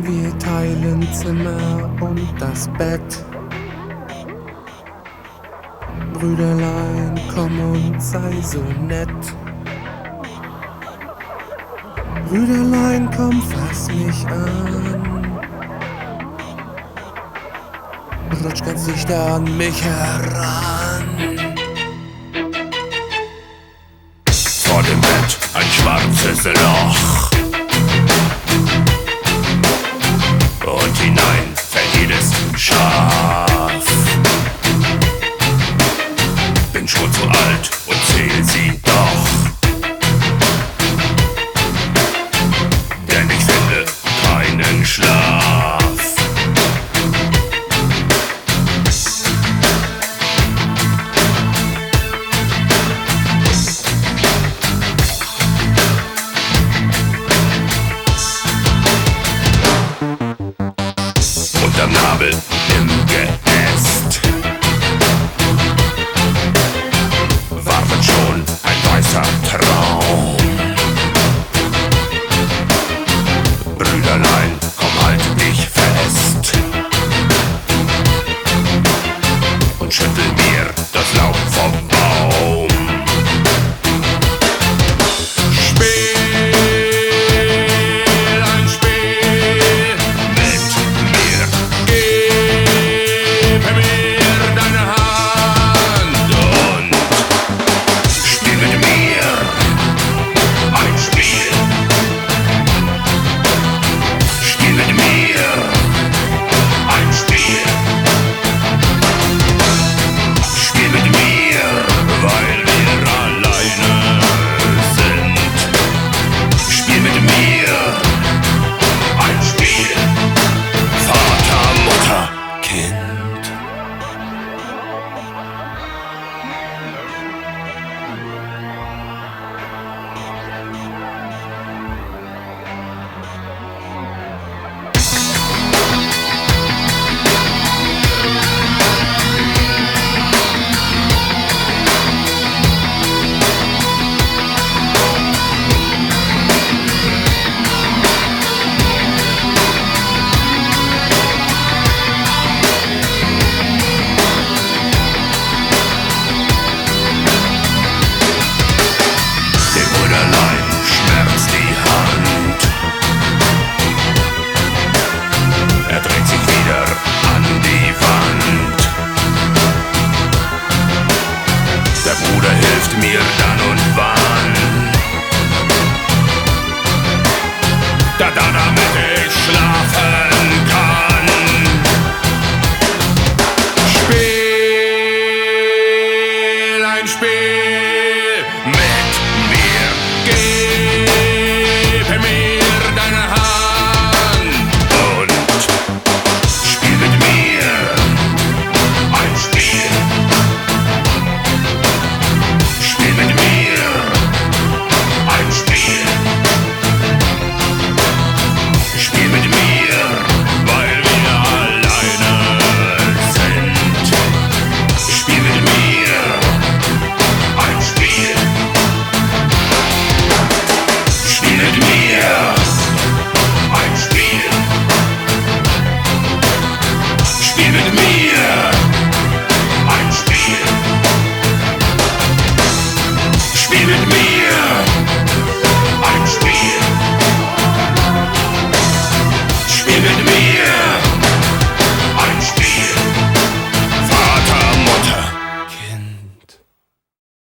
Wir teilen Zimmer und das Bett. Brüderlein, komm und sei so nett. Brüderlein, komm, fass mich an. Also rutsch ganz dicht an mich heran. Vor dem Bett ein schwarzes Loch. Revolution. da, da, damit ich schlafen kann. Spiel ein Spiel. given to me